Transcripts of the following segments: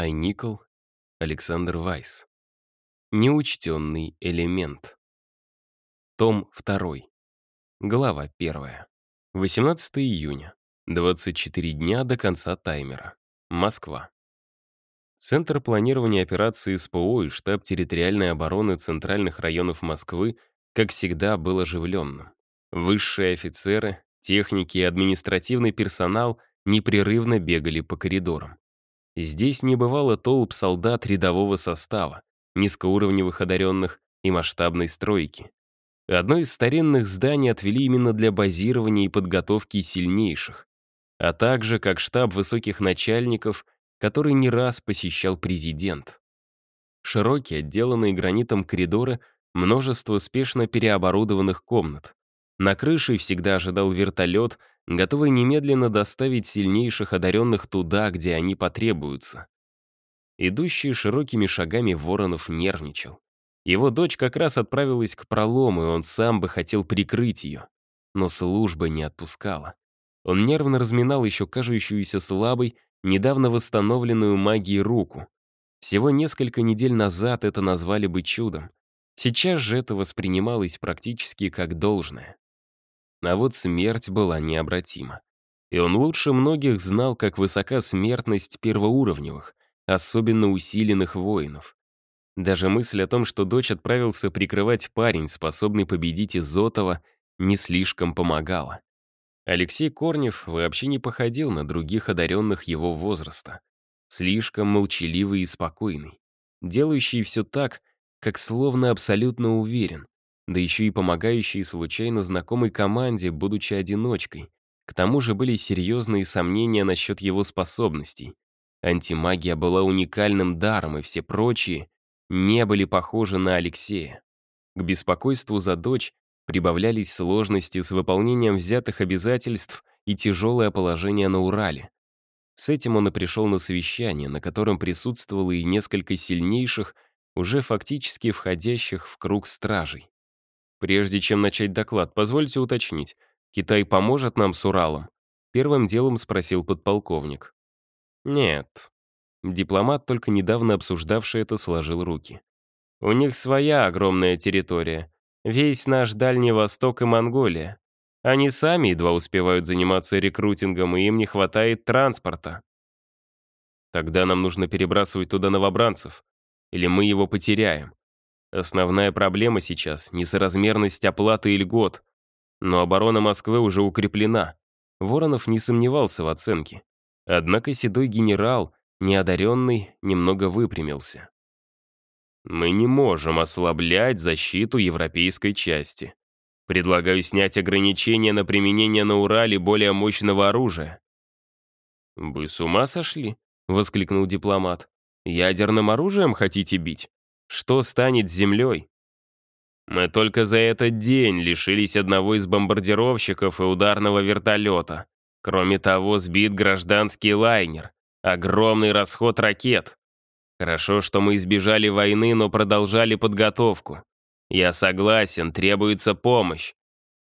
Айникл, Александр Вайс. Неучтенный элемент. Том 2. Глава 1. 18 июня. 24 дня до конца таймера. Москва. Центр планирования операции СПО и штаб территориальной обороны центральных районов Москвы, как всегда, был оживленным. Высшие офицеры, техники и административный персонал непрерывно бегали по коридорам. Здесь не бывало толп солдат рядового состава, низкоуровневых одаренных и масштабной стройки. Одно из старинных зданий отвели именно для базирования и подготовки сильнейших, а также как штаб высоких начальников, который не раз посещал президент. Широкие, отделанные гранитом коридоры, множество спешно переоборудованных комнат. На крыше всегда ожидал вертолет, готовый немедленно доставить сильнейших одаренных туда, где они потребуются. Идущий широкими шагами Воронов нервничал. Его дочь как раз отправилась к пролому, и он сам бы хотел прикрыть ее. Но служба не отпускала. Он нервно разминал еще кажущуюся слабой, недавно восстановленную магией руку. Всего несколько недель назад это назвали бы чудом. Сейчас же это воспринималось практически как должное. А вот смерть была необратима. И он лучше многих знал, как высока смертность первоуровневых, особенно усиленных воинов. Даже мысль о том, что дочь отправился прикрывать парень, способный победить Изотова, не слишком помогала. Алексей Корнев вообще не походил на других одаренных его возраста. Слишком молчаливый и спокойный. Делающий все так, как словно абсолютно уверен да еще и помогающий случайно знакомой команде, будучи одиночкой. К тому же были серьезные сомнения насчет его способностей. Антимагия была уникальным даром, и все прочие не были похожи на Алексея. К беспокойству за дочь прибавлялись сложности с выполнением взятых обязательств и тяжелое положение на Урале. С этим он и пришел на совещание, на котором присутствовало и несколько сильнейших, уже фактически входящих в круг стражей. Прежде чем начать доклад, позвольте уточнить, Китай поможет нам с Уралом? Первым делом спросил подполковник. Нет. Дипломат, только недавно обсуждавший это, сложил руки. У них своя огромная территория. Весь наш Дальний Восток и Монголия. Они сами едва успевают заниматься рекрутингом, и им не хватает транспорта. Тогда нам нужно перебрасывать туда новобранцев. Или мы его потеряем. Основная проблема сейчас — несоразмерность оплаты и льгот. Но оборона Москвы уже укреплена. Воронов не сомневался в оценке. Однако седой генерал, неодаренный, немного выпрямился. «Мы не можем ослаблять защиту европейской части. Предлагаю снять ограничения на применение на Урале более мощного оружия». «Вы с ума сошли?» — воскликнул дипломат. «Ядерным оружием хотите бить? Что станет с землей? Мы только за этот день лишились одного из бомбардировщиков и ударного вертолета. Кроме того, сбит гражданский лайнер. Огромный расход ракет. Хорошо, что мы избежали войны, но продолжали подготовку. Я согласен, требуется помощь.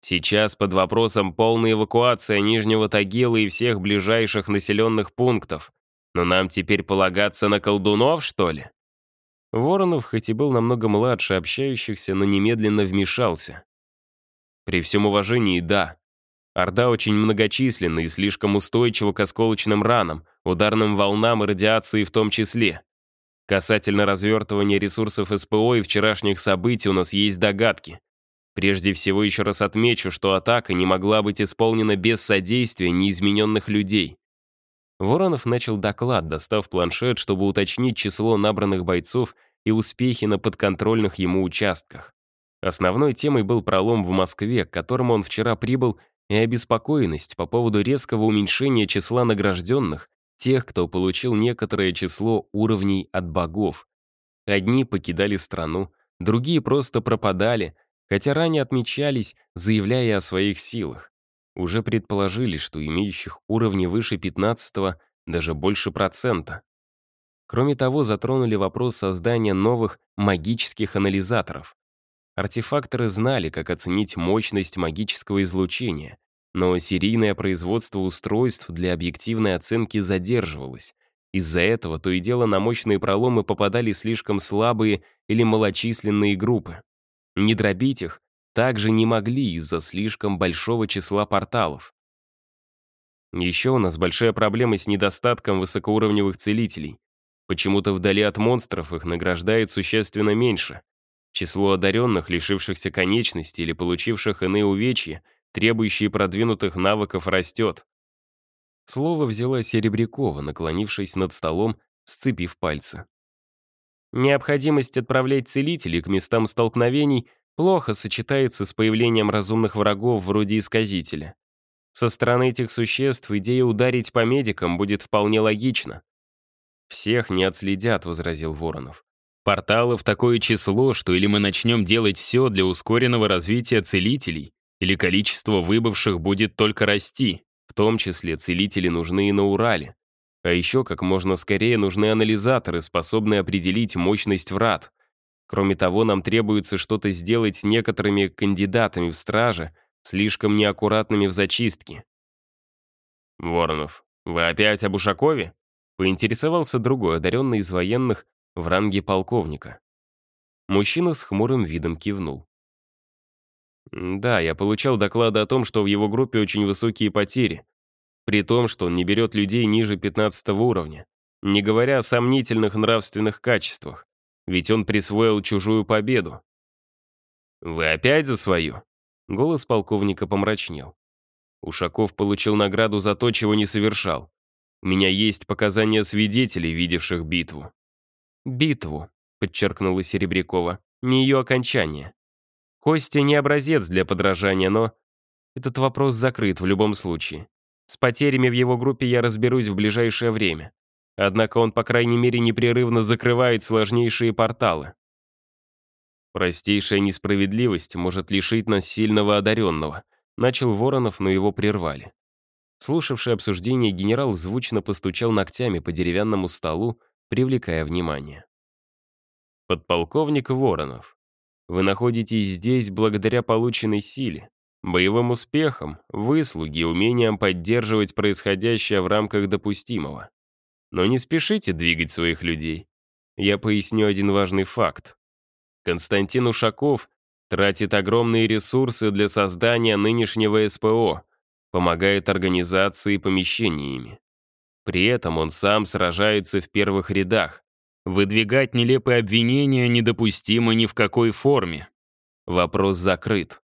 Сейчас под вопросом полная эвакуация Нижнего Тагила и всех ближайших населенных пунктов. Но нам теперь полагаться на колдунов, что ли? Воронов, хоть и был намного младше общающихся, но немедленно вмешался. При всем уважении, да. Орда очень многочисленна и слишком устойчива к осколочным ранам, ударным волнам и радиации в том числе. Касательно развертывания ресурсов СПО и вчерашних событий у нас есть догадки. Прежде всего еще раз отмечу, что атака не могла быть исполнена без содействия неизмененных людей. Воронов начал доклад, достав планшет, чтобы уточнить число набранных бойцов и успехи на подконтрольных ему участках. Основной темой был пролом в Москве, к которому он вчера прибыл, и обеспокоенность по поводу резкого уменьшения числа награжденных, тех, кто получил некоторое число уровней от богов. Одни покидали страну, другие просто пропадали, хотя ранее отмечались, заявляя о своих силах уже предположили, что имеющих уровни выше 15 даже больше процента. Кроме того, затронули вопрос создания новых магических анализаторов. Артефакторы знали, как оценить мощность магического излучения, но серийное производство устройств для объективной оценки задерживалось, Из-за этого то и дело на мощные проломы попадали слишком слабые или малочисленные группы. Не дробить их также не могли из-за слишком большого числа порталов. Еще у нас большая проблема с недостатком высокоуровневых целителей. Почему-то вдали от монстров их награждает существенно меньше. Число одаренных, лишившихся конечности или получивших иные увечья, требующие продвинутых навыков, растет. Слово взяла Серебрякова, наклонившись над столом, сцепив пальцы. Необходимость отправлять целителей к местам столкновений плохо сочетается с появлением разумных врагов вроде Исказителя. Со стороны этих существ идея ударить по медикам будет вполне логична. «Всех не отследят», — возразил Воронов. «Порталов такое число, что или мы начнем делать все для ускоренного развития целителей, или количество выбывших будет только расти, в том числе целители нужны и на Урале. А еще как можно скорее нужны анализаторы, способные определить мощность врат. Кроме того, нам требуется что-то сделать с некоторыми кандидатами в страже, слишком неаккуратными в зачистке. «Воронов, вы опять об Ушакове?» Поинтересовался другой, одаренный из военных, в ранге полковника. Мужчина с хмурым видом кивнул. «Да, я получал доклады о том, что в его группе очень высокие потери, при том, что он не берет людей ниже 15 уровня, не говоря о сомнительных нравственных качествах, ведь он присвоил чужую победу». «Вы опять за свою?» Голос полковника помрачнел. Ушаков получил награду за то, чего не совершал. У меня есть показания свидетелей, видевших битву. «Битву», — подчеркнула Серебрякова, — «не ее окончание. Костя не образец для подражания, но этот вопрос закрыт в любом случае. С потерями в его группе я разберусь в ближайшее время. Однако он, по крайней мере, непрерывно закрывает сложнейшие порталы. Простейшая несправедливость может лишить нас сильного одаренного. Начал Воронов, но его прервали. Слушавший обсуждение генерал звучно постучал ногтями по деревянному столу, привлекая внимание. Подполковник Воронов, вы находитесь здесь благодаря полученной силе, боевым успехам, выслуге и умениям поддерживать происходящее в рамках допустимого. Но не спешите двигать своих людей. Я поясню один важный факт. Константин Ушаков тратит огромные ресурсы для создания нынешнего СПО, помогает организации помещениями. При этом он сам сражается в первых рядах. Выдвигать нелепые обвинения недопустимо ни в какой форме. Вопрос закрыт.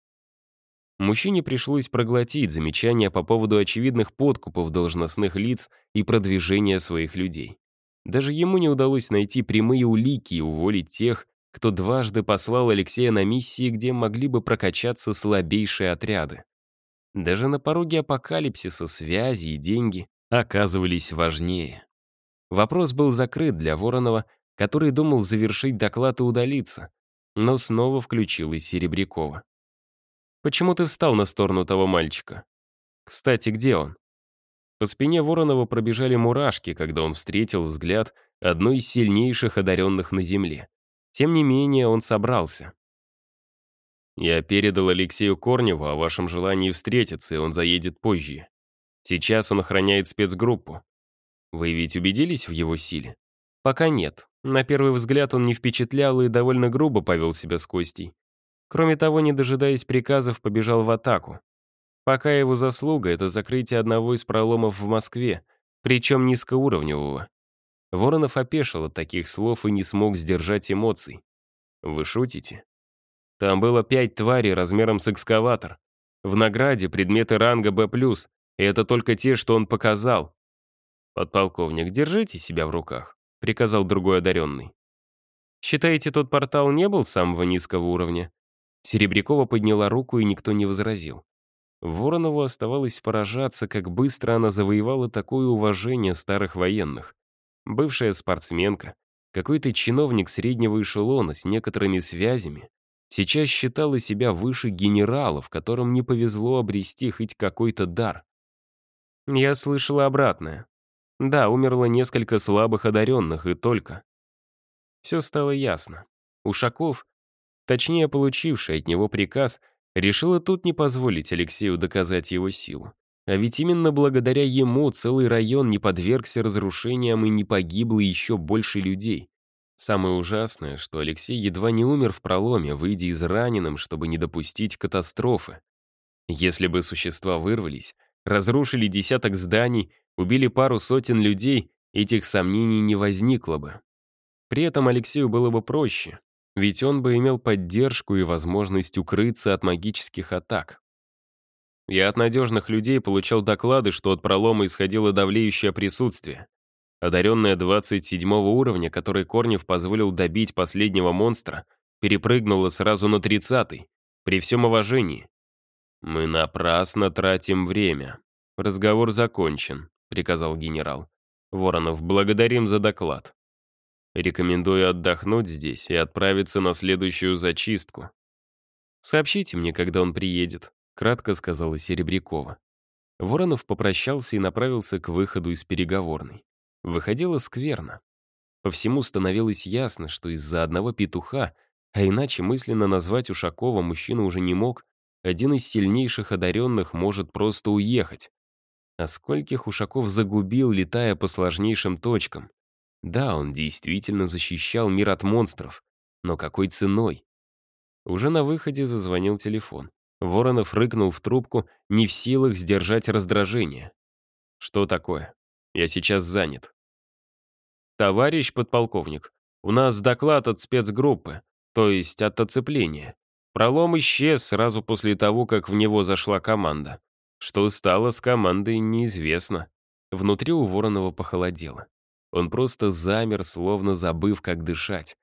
Мужчине пришлось проглотить замечания по поводу очевидных подкупов должностных лиц и продвижения своих людей. Даже ему не удалось найти прямые улики и уволить тех, кто дважды послал Алексея на миссии, где могли бы прокачаться слабейшие отряды. Даже на пороге апокалипсиса связи и деньги оказывались важнее. Вопрос был закрыт для Воронова, который думал завершить доклад и удалиться, но снова включилась Серебрякова. «Почему ты встал на сторону того мальчика? Кстати, где он?» По спине Воронова пробежали мурашки, когда он встретил взгляд одной из сильнейших одаренных на Земле. Тем не менее, он собрался. «Я передал Алексею Корневу о вашем желании встретиться, и он заедет позже. Сейчас он охраняет спецгруппу. Вы ведь убедились в его силе?» «Пока нет. На первый взгляд он не впечатлял и довольно грубо повел себя с Костей. Кроме того, не дожидаясь приказов, побежал в атаку. Пока его заслуга — это закрытие одного из проломов в Москве, причем низкоуровневого. Воронов опешил от таких слов и не смог сдержать эмоций. «Вы шутите?» Там было пять тварей размером с экскаватор. В награде предметы ранга Б+, и это только те, что он показал. «Подполковник, держите себя в руках», — приказал другой одаренный. «Считаете, тот портал не был самого низкого уровня?» Серебрякова подняла руку, и никто не возразил. Воронову оставалось поражаться, как быстро она завоевала такое уважение старых военных бывшая спортсменка, какой-то чиновник среднего эшелона с некоторыми связями, сейчас считала себя выше генералов, которым не повезло обрести хоть какой-то дар. Я слышала обратное. Да, умерло несколько слабых одаренных, и только. Все стало ясно. Ушаков, точнее получивший от него приказ, решила тут не позволить Алексею доказать его силу. А ведь именно благодаря ему целый район не подвергся разрушениям и не погибло еще больше людей. Самое ужасное, что Алексей едва не умер в проломе, выйдя израненным, чтобы не допустить катастрофы. Если бы существа вырвались, разрушили десяток зданий, убили пару сотен людей, этих сомнений не возникло бы. При этом Алексею было бы проще, ведь он бы имел поддержку и возможность укрыться от магических атак. Я от надежных людей получал доклады, что от пролома исходило давлеющее присутствие. Одаренная 27 уровня, который Корнев позволил добить последнего монстра, перепрыгнула сразу на 30 при всем уважении. «Мы напрасно тратим время. Разговор закончен», — приказал генерал. «Воронов, благодарим за доклад. Рекомендую отдохнуть здесь и отправиться на следующую зачистку. Сообщите мне, когда он приедет кратко сказала Серебрякова. Воронов попрощался и направился к выходу из переговорной. Выходило скверно. По всему становилось ясно, что из-за одного петуха, а иначе мысленно назвать Ушакова мужчина уже не мог, один из сильнейших одаренных может просто уехать. А скольких Ушаков загубил, летая по сложнейшим точкам. Да, он действительно защищал мир от монстров, но какой ценой? Уже на выходе зазвонил телефон. Воронов рыкнул в трубку, не в силах сдержать раздражение. «Что такое? Я сейчас занят». «Товарищ подполковник, у нас доклад от спецгруппы, то есть от оцепления. Пролом исчез сразу после того, как в него зашла команда. Что стало с командой, неизвестно». Внутри у Воронова похолодело. Он просто замер, словно забыв, как дышать.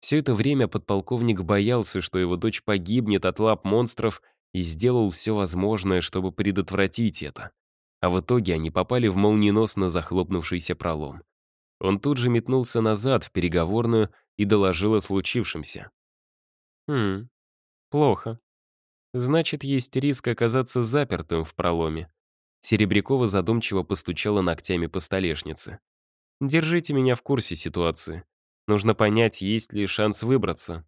Все это время подполковник боялся, что его дочь погибнет от лап монстров и сделал все возможное, чтобы предотвратить это. А в итоге они попали в молниеносно захлопнувшийся пролом. Он тут же метнулся назад в переговорную и доложил о случившемся. «Хм, плохо. Значит, есть риск оказаться запертым в проломе». Серебрякова задумчиво постучала ногтями по столешнице. «Держите меня в курсе ситуации. Нужно понять, есть ли шанс выбраться.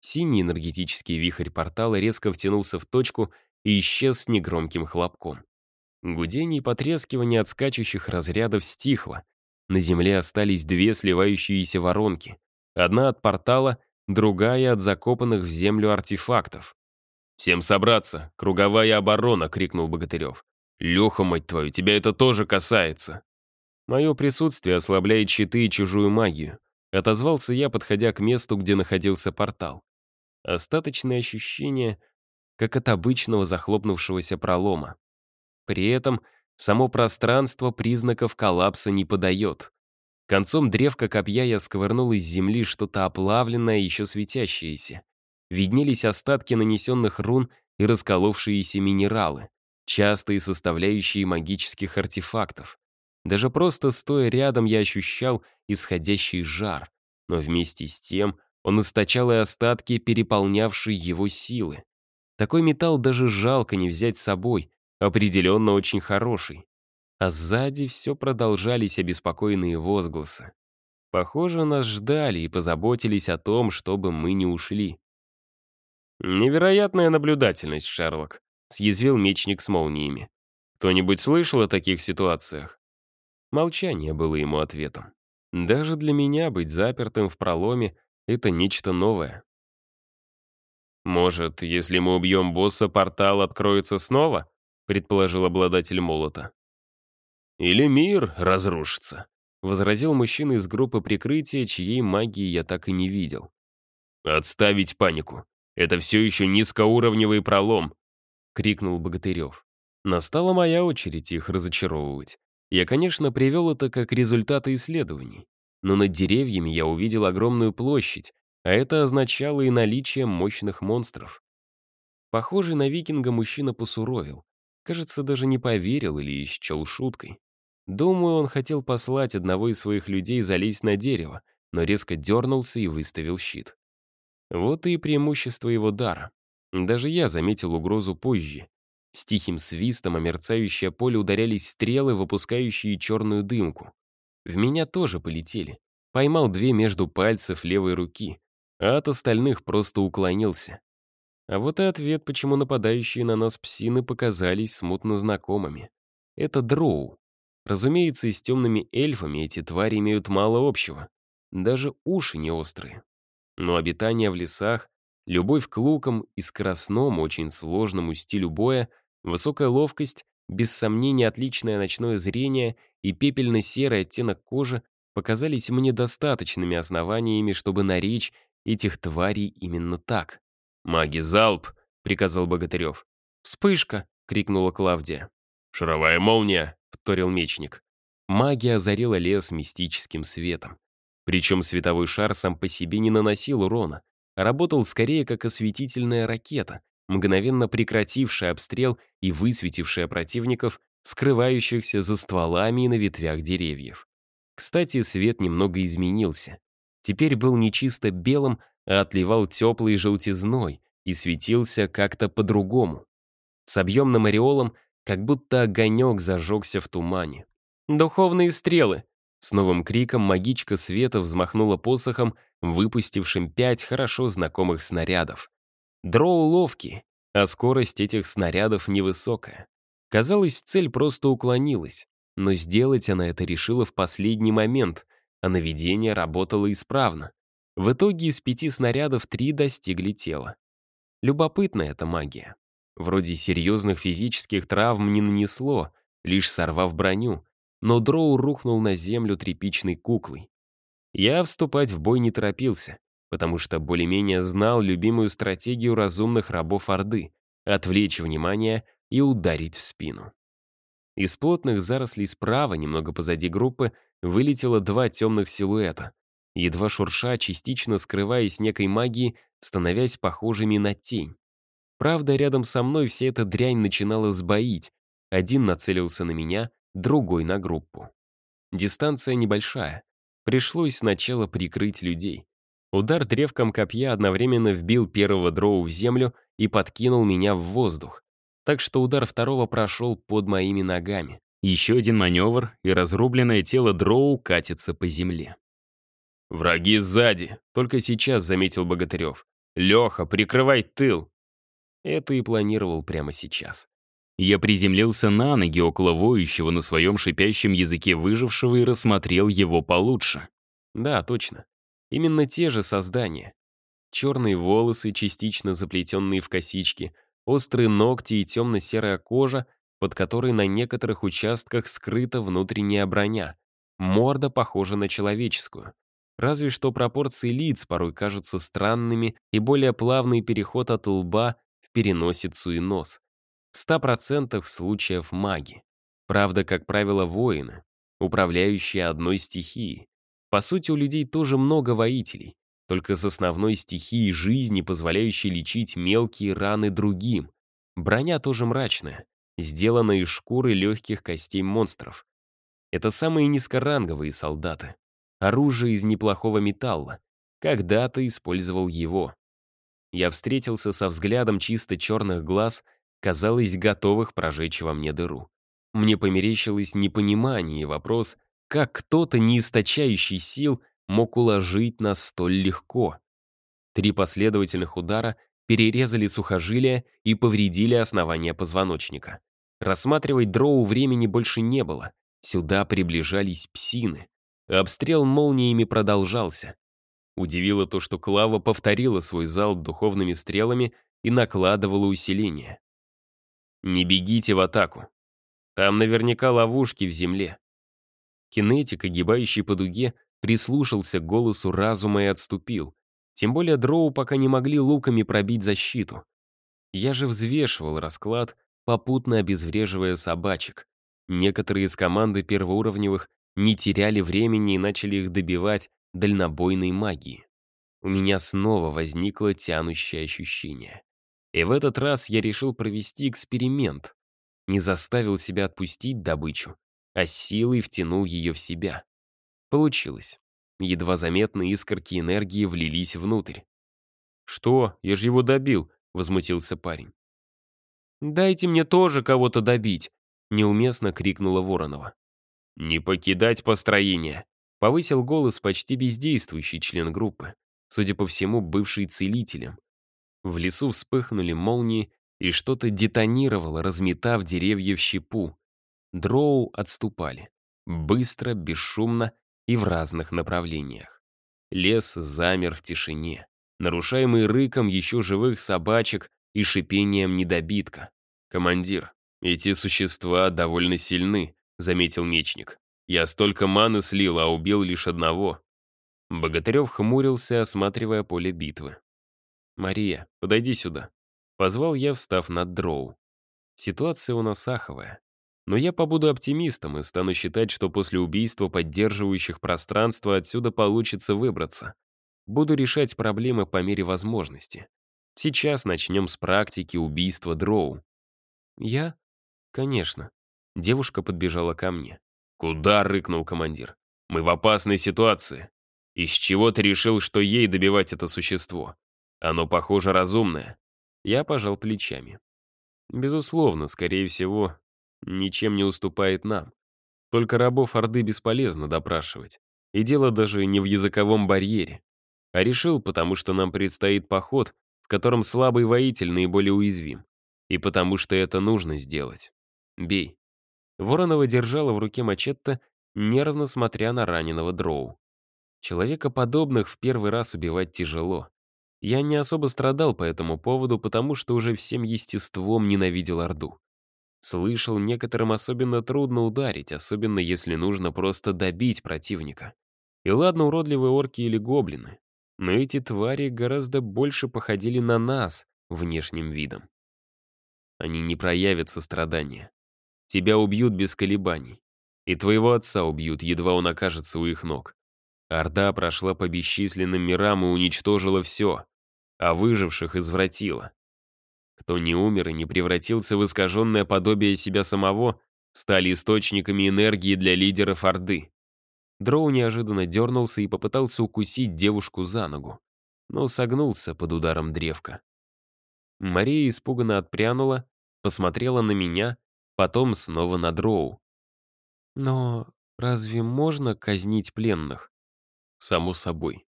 Синий энергетический вихрь портала резко втянулся в точку и исчез с негромким хлопком. Гудение и потрескивание от скачущих разрядов стихло. На земле остались две сливающиеся воронки. Одна от портала, другая от закопанных в землю артефактов. «Всем собраться! Круговая оборона!» — крикнул Богатырев. «Леха, мать твою, тебя это тоже касается!» Мое присутствие ослабляет щиты и чужую магию. Отозвался я, подходя к месту, где находился портал. Остаточные ощущения, как от обычного захлопнувшегося пролома. При этом само пространство признаков коллапса не подает. Концом древка копья я сковырнул из земли что-то оплавленное, еще светящееся. Виднелись остатки нанесенных рун и расколовшиеся минералы, частые составляющие магических артефактов. Даже просто стоя рядом я ощущал исходящий жар, но вместе с тем он источал и остатки, переполнявшие его силы. Такой металл даже жалко не взять с собой, определенно очень хороший. А сзади все продолжались обеспокоенные возгласы. Похоже, нас ждали и позаботились о том, чтобы мы не ушли. «Невероятная наблюдательность, Шерлок», — съязвил мечник с молниями. «Кто-нибудь слышал о таких ситуациях?» Молчание было ему ответом. Даже для меня быть запертым в проломе это нечто новое. «Может, если мы убьем босса, портал откроется снова?» — предположил обладатель молота. «Или мир разрушится», — возразил мужчина из группы прикрытия, чьей магии я так и не видел. «Отставить панику. Это все еще низкоуровневый пролом», — крикнул Богатырев. Настала моя очередь их разочаровывать. Я, конечно, привел это как результаты исследований но над деревьями я увидел огромную площадь, а это означало и наличие мощных монстров. Похожий на викинга мужчина посуровил. Кажется, даже не поверил или исчел шуткой. Думаю, он хотел послать одного из своих людей залезть на дерево, но резко дернулся и выставил щит. Вот и преимущество его дара. Даже я заметил угрозу позже. С тихим свистом о мерцающее поле ударялись стрелы, выпускающие черную дымку. В меня тоже полетели. Поймал две между пальцев левой руки, а от остальных просто уклонился. А вот и ответ, почему нападающие на нас псины показались смутно знакомыми. Это дроу. Разумеется, и с темными эльфами эти твари имеют мало общего. Даже уши не острые. Но обитание в лесах, любовь к лукам и скоростному, очень сложному стилю боя, высокая ловкость, без сомнения отличное ночное зрение и пепельно-серый оттенок кожи показались мне достаточными основаниями, чтобы наречь этих тварей именно так. «Маги, залп!» — приказал Богатырев. «Вспышка!» — крикнула Клавдия. «Шаровая молния!» — вторил мечник. Магия озарила лес мистическим светом. Причем световой шар сам по себе не наносил урона, работал скорее как осветительная ракета, мгновенно прекратившая обстрел и высветившая противников, скрывающихся за стволами и на ветвях деревьев. Кстати, свет немного изменился. Теперь был не чисто белым, а отливал теплой желтизной и светился как-то по-другому. С объемным ореолом как будто огонек зажегся в тумане. «Духовные стрелы!» С новым криком магичка света взмахнула посохом, выпустившим пять хорошо знакомых снарядов. Дроу ловкие, а скорость этих снарядов невысокая. Казалось, цель просто уклонилась, но сделать она это решила в последний момент, а наведение работало исправно. В итоге из пяти снарядов три достигли тела. Любопытная эта магия. Вроде серьезных физических травм не нанесло, лишь сорвав броню, но Дроу рухнул на землю тряпичной куклой. Я вступать в бой не торопился, потому что более-менее знал любимую стратегию разумных рабов Орды — отвлечь внимание и ударить в спину. Из плотных зарослей справа, немного позади группы, вылетело два темных силуэта, едва шурша, частично скрываясь некой магией, становясь похожими на тень. Правда, рядом со мной вся эта дрянь начинала сбоить. Один нацелился на меня, другой на группу. Дистанция небольшая. Пришлось сначала прикрыть людей. Удар древком копья одновременно вбил первого дроу в землю и подкинул меня в воздух. Так что удар второго прошел под моими ногами. Еще один маневр, и разрубленное тело дроу катится по земле. «Враги сзади», — только сейчас заметил Богатырев. «Леха, прикрывай тыл!» Это и планировал прямо сейчас. Я приземлился на ноги около воющего на своем шипящем языке выжившего и рассмотрел его получше. Да, точно. Именно те же создания. Черные волосы, частично заплетенные в косички, острые ногти и темно-серая кожа, под которой на некоторых участках скрыта внутренняя броня. Морда похожа на человеческую. Разве что пропорции лиц порой кажутся странными и более плавный переход от лба в переносицу и нос. В 100% случаев маги. Правда, как правило, воины, управляющие одной стихией. По сути, у людей тоже много воителей, только с основной стихией жизни, позволяющей лечить мелкие раны другим. Броня тоже мрачная, сделана из шкуры легких костей монстров. Это самые низкоранговые солдаты. Оружие из неплохого металла. Когда-то использовал его. Я встретился со взглядом чисто черных глаз, казалось, готовых прожечь во мне дыру. Мне померещилось непонимание и вопрос, как кто-то, не источающий сил, мог уложить нас столь легко. Три последовательных удара перерезали сухожилия и повредили основание позвоночника. Рассматривать дроу времени больше не было. Сюда приближались псины. Обстрел молниями продолжался. Удивило то, что Клава повторила свой залп духовными стрелами и накладывала усиление. «Не бегите в атаку. Там наверняка ловушки в земле». Кинетик, огибающий по дуге, прислушался к голосу разума и отступил. Тем более дроу пока не могли луками пробить защиту. Я же взвешивал расклад, попутно обезвреживая собачек. Некоторые из команды первоуровневых не теряли времени и начали их добивать дальнобойной магией. У меня снова возникло тянущее ощущение. И в этот раз я решил провести эксперимент. Не заставил себя отпустить добычу, а силой втянул ее в себя. Получилось. Едва заметные искорки энергии влились внутрь. «Что? Я же его добил», — возмутился парень. «Дайте мне тоже кого-то добить», — неуместно крикнула Воронова. «Не покидать построение», — повысил голос почти бездействующий член группы, судя по всему, бывший целителем. В лесу вспыхнули молнии, и что-то детонировало, разметав деревья в щепу. Дроу отступали. Быстро, бесшумно и в разных направлениях. Лес замер в тишине, нарушаемый рыком еще живых собачек и шипением недобитка. «Командир, эти существа довольно сильны», — заметил мечник. «Я столько маны слил, а убил лишь одного». Богатырев хмурился, осматривая поле битвы. «Мария, подойди сюда», — позвал я, встав над дроу. Ситуация у нас аховая. Но я побуду оптимистом и стану считать, что после убийства поддерживающих пространство отсюда получится выбраться. Буду решать проблемы по мере возможности. Сейчас начнем с практики убийства дроу. Я? Конечно. Девушка подбежала ко мне. «Куда?» — рыкнул командир. «Мы в опасной ситуации. Из чего ты решил, что ей добивать это существо? Оно, похоже, разумное. Я пожал плечами. Безусловно, скорее всего, ничем не уступает нам. Только рабов Орды бесполезно допрашивать. И дело даже не в языковом барьере. А решил, потому что нам предстоит поход, в котором слабый воитель наиболее уязвим. И потому что это нужно сделать. Бей. Воронова держала в руке мачете, нервно смотря на раненого дроу. Человекоподобных в первый раз убивать тяжело. Я не особо страдал по этому поводу, потому что уже всем естеством ненавидел Орду. Слышал, некоторым особенно трудно ударить, особенно если нужно просто добить противника. И ладно, уродливые орки или гоблины, но эти твари гораздо больше походили на нас внешним видом. Они не проявят сострадания. Тебя убьют без колебаний. И твоего отца убьют, едва он окажется у их ног. Орда прошла по бесчисленным мирам и уничтожила все, а выживших извратила. Кто не умер и не превратился в искаженное подобие себя самого, стали источниками энергии для лидеров Орды. Дроу неожиданно дернулся и попытался укусить девушку за ногу, но согнулся под ударом древка. Мария испуганно отпрянула, посмотрела на меня, потом снова на Дроу. «Но разве можно казнить пленных?» Само собой.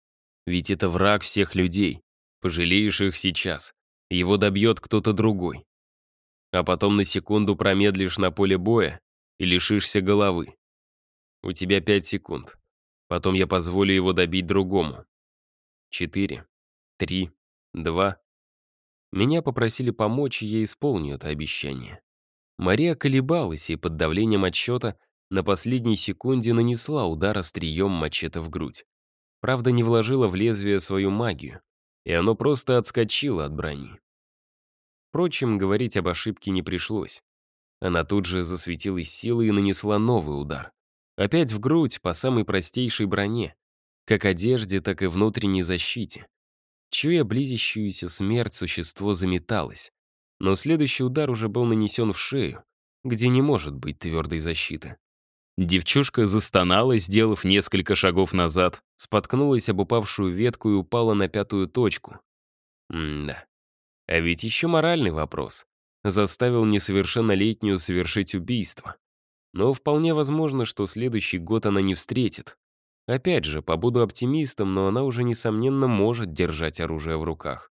Ведь это враг всех людей. Пожалеешь их сейчас. Его добьет кто-то другой. А потом на секунду промедлишь на поле боя и лишишься головы. У тебя пять секунд. Потом я позволю его добить другому. Четыре. Три. Два. Меня попросили помочь, и я исполню это обещание. Мария колебалась и под давлением отсчета на последней секунде нанесла удар острием мачете в грудь. Правда, не вложила в лезвие свою магию, и оно просто отскочило от брони. Впрочем, говорить об ошибке не пришлось. Она тут же засветилась силой и нанесла новый удар. Опять в грудь, по самой простейшей броне. Как одежде, так и внутренней защите. Чуя близящуюся смерть, существо заметалось. Но следующий удар уже был нанесен в шею, где не может быть твердой защиты. Девчушка застонала, сделав несколько шагов назад, споткнулась об упавшую ветку и упала на пятую точку. М-да. А ведь еще моральный вопрос. Заставил несовершеннолетнюю совершить убийство. Но вполне возможно, что следующий год она не встретит. Опять же, побуду оптимистом, но она уже, несомненно, может держать оружие в руках.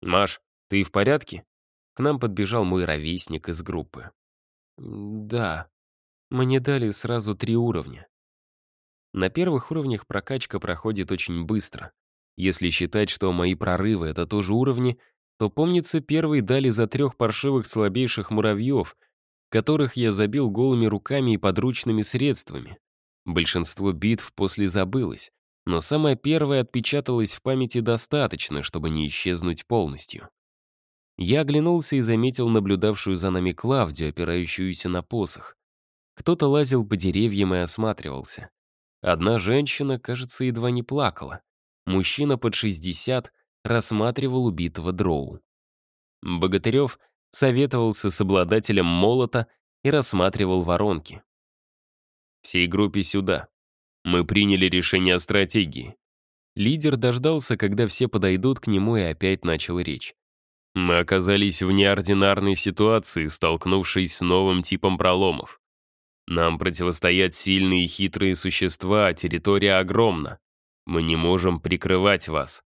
«Маш, ты в порядке?» К нам подбежал мой ровесник из группы. «Да», мне дали сразу три уровня. На первых уровнях прокачка проходит очень быстро. Если считать, что мои прорывы — это тоже уровни, то, помнится, первый дали за трех паршивых слабейших муравьев, которых я забил голыми руками и подручными средствами. Большинство битв после забылось, но самое первое отпечаталось в памяти достаточно, чтобы не исчезнуть полностью. Я оглянулся и заметил наблюдавшую за нами Клавдию, опирающуюся на посох. Кто-то лазил по деревьям и осматривался. Одна женщина, кажется, едва не плакала. Мужчина под 60 рассматривал убитого дроу. Богатырев советовался с обладателем молота и рассматривал воронки. «Всей группе сюда. Мы приняли решение о стратегии». Лидер дождался, когда все подойдут к нему, и опять начал речь. «Мы оказались в неординарной ситуации, столкнувшись с новым типом проломов. Нам противостоят сильные и хитрые существа, а территория огромна. Мы не можем прикрывать вас».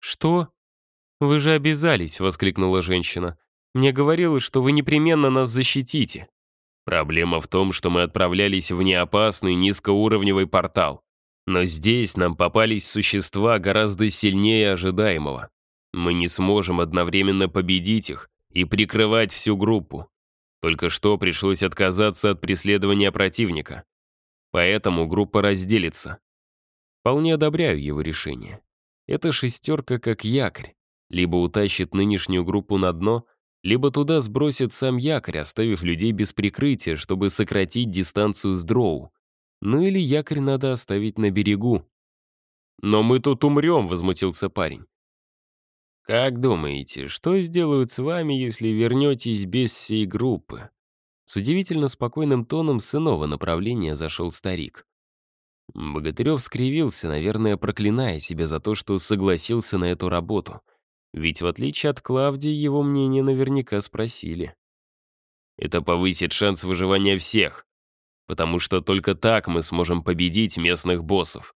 «Что?» «Вы же обязались», — воскликнула женщина. «Мне говорилось, что вы непременно нас защитите». Проблема в том, что мы отправлялись в неопасный низкоуровневый портал. Но здесь нам попались существа гораздо сильнее ожидаемого. Мы не сможем одновременно победить их и прикрывать всю группу. Только что пришлось отказаться от преследования противника. Поэтому группа разделится. Вполне одобряю его решение. Эта шестерка как якорь. Либо утащит нынешнюю группу на дно, либо туда сбросит сам якорь, оставив людей без прикрытия, чтобы сократить дистанцию с дроу. Ну или якорь надо оставить на берегу. «Но мы тут умрем», — возмутился парень. «Как думаете, что сделают с вами, если вернетесь без всей группы?» С удивительно спокойным тоном с иного направления зашел старик. Богатырев скривился, наверное, проклиная себя за то, что согласился на эту работу. Ведь в отличие от Клавдии, его мнение наверняка спросили. «Это повысит шанс выживания всех, потому что только так мы сможем победить местных боссов.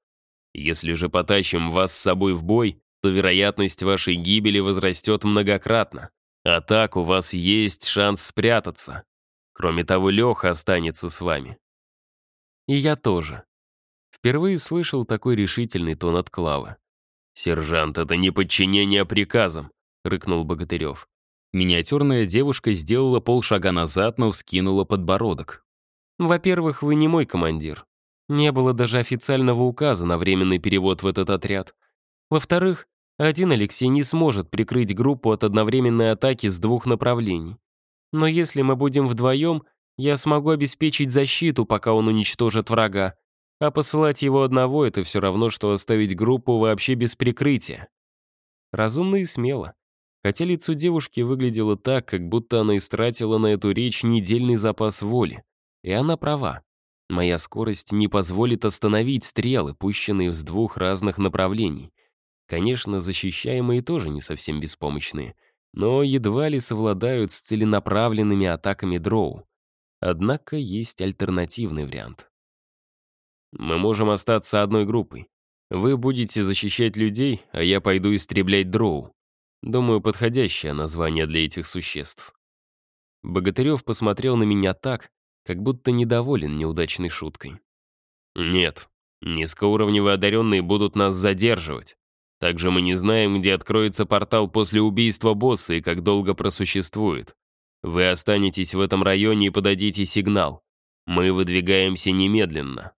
Если же потащим вас с собой в бой, то вероятность вашей гибели возрастет многократно. А так у вас есть шанс спрятаться. Кроме того, Леха останется с вами. И я тоже. Впервые слышал такой решительный тон от Клавы. «Сержант, это не подчинение приказам», — рыкнул Богатырев. Миниатюрная девушка сделала полшага назад, но вскинула подбородок. «Во-первых, вы не мой командир. Не было даже официального указа на временный перевод в этот отряд. Во-вторых, один Алексей не сможет прикрыть группу от одновременной атаки с двух направлений. Но если мы будем вдвоем, я смогу обеспечить защиту, пока он уничтожит врага. А посылать его одного — это все равно, что оставить группу вообще без прикрытия. Разумно и смело. Хотя лицо девушки выглядело так, как будто она истратила на эту речь недельный запас воли. И она права. Моя скорость не позволит остановить стрелы, пущенные с двух разных направлений. Конечно, защищаемые тоже не совсем беспомощные, но едва ли совладают с целенаправленными атаками дроу. Однако есть альтернативный вариант. Мы можем остаться одной группой. Вы будете защищать людей, а я пойду истреблять дроу. Думаю, подходящее название для этих существ. Богатырев посмотрел на меня так, как будто недоволен неудачной шуткой. Нет, низкоуровневые одаренные будут нас задерживать. Также мы не знаем, где откроется портал после убийства босса и как долго просуществует. Вы останетесь в этом районе и подадите сигнал. Мы выдвигаемся немедленно.